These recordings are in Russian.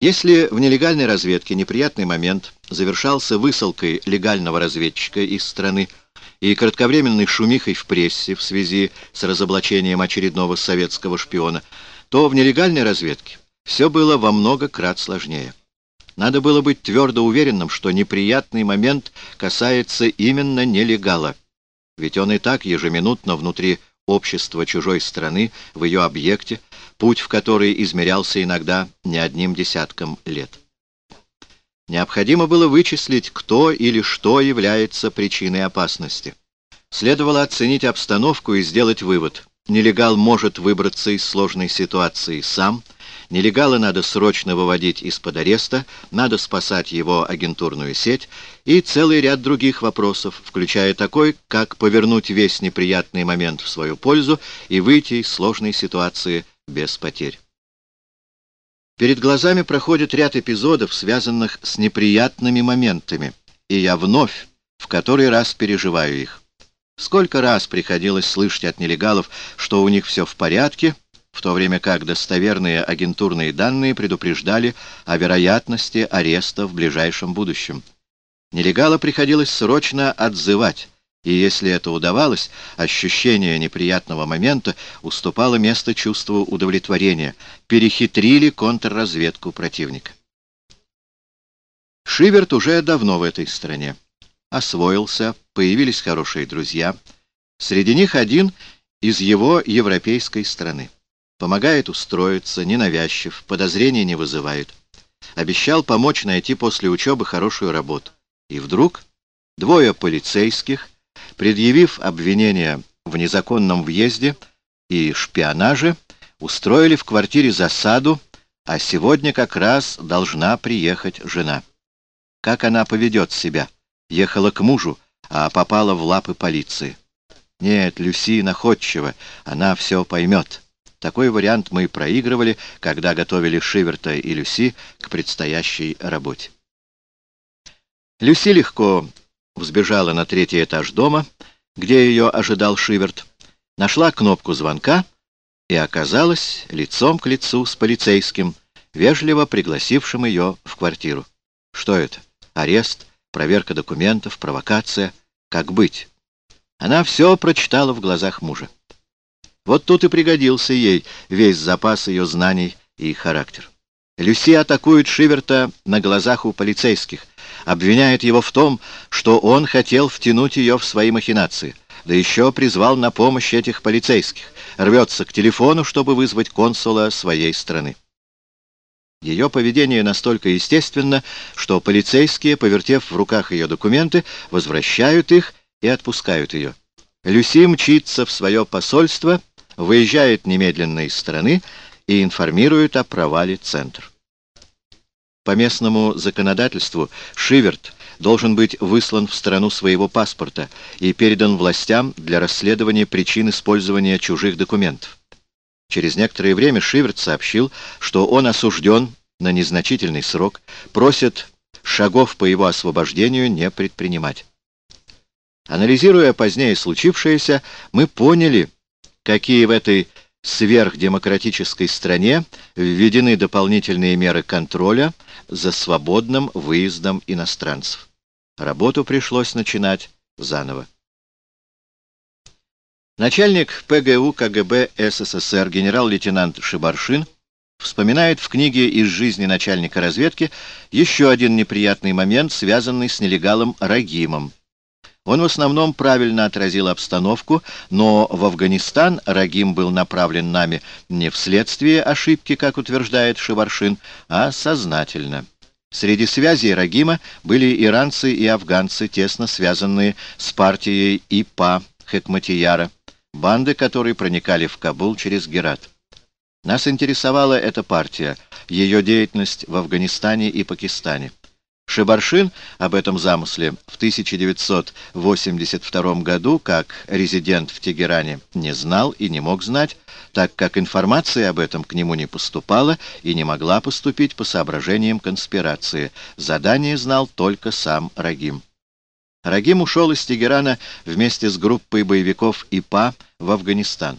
Если в нелегальной разведке неприятный момент завершался высылкой легального разведчика из страны и кратковременной шумихой в прессе в связи с разоблачением очередного советского шпиона, то в нелегальной разведке все было во много крат сложнее. Надо было быть твердо уверенным, что неприятный момент касается именно нелегала, ведь он и так ежеминутно внутри общества чужой страны, в ее объекте, путь в который измерялся иногда не одним десятком лет. Необходимо было вычислить, кто или что является причиной опасности. Следовало оценить обстановку и сделать вывод. Нелегал может выбраться из сложной ситуации сам, нелегала надо срочно выводить из-под ареста, надо спасать его агентурную сеть и целый ряд других вопросов, включая такой, как повернуть весь неприятный момент в свою пользу и выйти из сложной ситуации без потерь. Перед глазами проходит ряд эпизодов, связанных с неприятными моментами, и я вновь, в который раз переживаю их. Сколько раз приходилось слышать от нелегалов, что у них все в порядке, в то время как достоверные агентурные данные предупреждали о вероятности ареста в ближайшем будущем. Нелегала приходилось срочно отзывать, и если это удавалось, ощущение неприятного момента уступало место чувству удовлетворения, перехитрили контрразведку противника. Шиверт уже давно в этой стране. Освоился, появились хорошие друзья. Среди них один из его европейской страны. Помогает устроиться, ненавязчив, подозрений не вызывает. Обещал помочь найти после учебы хорошую работу. И вдруг двое полицейских — предъявив обвинение в незаконном въезде и шпионаже, устроили в квартире засаду, а сегодня как раз должна приехать жена. Как она поведет себя? Ехала к мужу, а попала в лапы полиции. Нет, Люси находчива, она все поймет. Такой вариант мы проигрывали, когда готовили Шиверта и Люси к предстоящей работе. Люси легко взбежала на третий этаж дома, где ее ожидал Шиверт, нашла кнопку звонка и оказалась лицом к лицу с полицейским, вежливо пригласившим ее в квартиру. Что это? Арест, проверка документов, провокация? Как быть? Она все прочитала в глазах мужа. Вот тут и пригодился ей весь запас ее знаний и характер. Люси атакует Шиверта на глазах у полицейских, обвиняет его в том, что он хотел втянуть ее в свои махинации, да еще призвал на помощь этих полицейских, рвется к телефону, чтобы вызвать консула своей страны. Ее поведение настолько естественно, что полицейские, повертев в руках ее документы, возвращают их и отпускают ее. Люси мчится в свое посольство, выезжает немедленно из страны и информирует о провале центра. По местному законодательству Шиверт должен быть выслан в страну своего паспорта и передан властям для расследования причин использования чужих документов. Через некоторое время Шиверт сообщил, что он осужден на незначительный срок, просит шагов по его освобождению не предпринимать. Анализируя позднее случившееся, мы поняли, какие в этой сверхдемократической стране введены дополнительные меры контроля за свободным выездом иностранцев. Работу пришлось начинать заново. Начальник ПГУ КГБ СССР генерал-лейтенант Шибаршин вспоминает в книге «Из жизни начальника разведки» еще один неприятный момент, связанный с нелегалом Рагимом, он в основном правильно отразил обстановку, но в Афганистан Рагим был направлен нами не вследствие ошибки, как утверждает Шеваршин, а сознательно. Среди связей Рагима были иранцы и афганцы, тесно связанные с партией ИПА Хекматияра, банды которой проникали в Кабул через Герат. Нас интересовала эта партия, ее деятельность в Афганистане и Пакистане. Шибаршин об этом замысле в 1982 году, как резидент в Тегеране, не знал и не мог знать, так как информация об этом к нему не поступала и не могла поступить по соображениям конспирации. Задание знал только сам Рагим. Рагим ушел из Тегерана вместе с группой боевиков ИПА в Афганистан.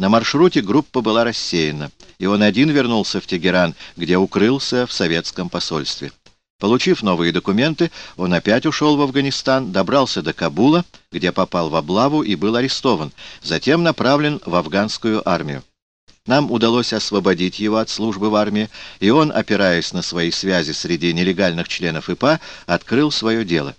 На маршруте группа была рассеяна, и он один вернулся в Тегеран, где укрылся в советском посольстве. Получив новые документы, он опять ушел в Афганистан, добрался до Кабула, где попал в облаву и был арестован, затем направлен в афганскую армию. Нам удалось освободить его от службы в армии, и он, опираясь на свои связи среди нелегальных членов ИПА, открыл свое дело.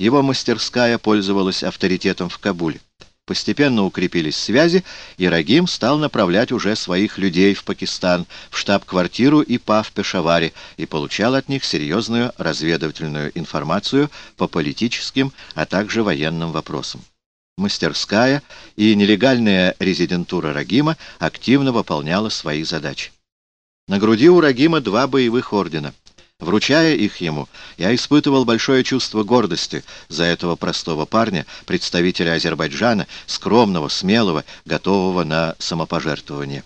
Его мастерская пользовалась авторитетом в Кабуле. Постепенно укрепились связи, и Рагим стал направлять уже своих людей в Пакистан, в штаб-квартиру ИПА в Пешаваре, и получал от них серьезную разведывательную информацию по политическим, а также военным вопросам. Мастерская и нелегальная резидентура Рагима активно выполняла свои задачи. На груди у Рагима два боевых ордена — Вручая их ему, я испытывал большое чувство гордости за этого простого парня, представителя Азербайджана, скромного, смелого, готового на самопожертвование.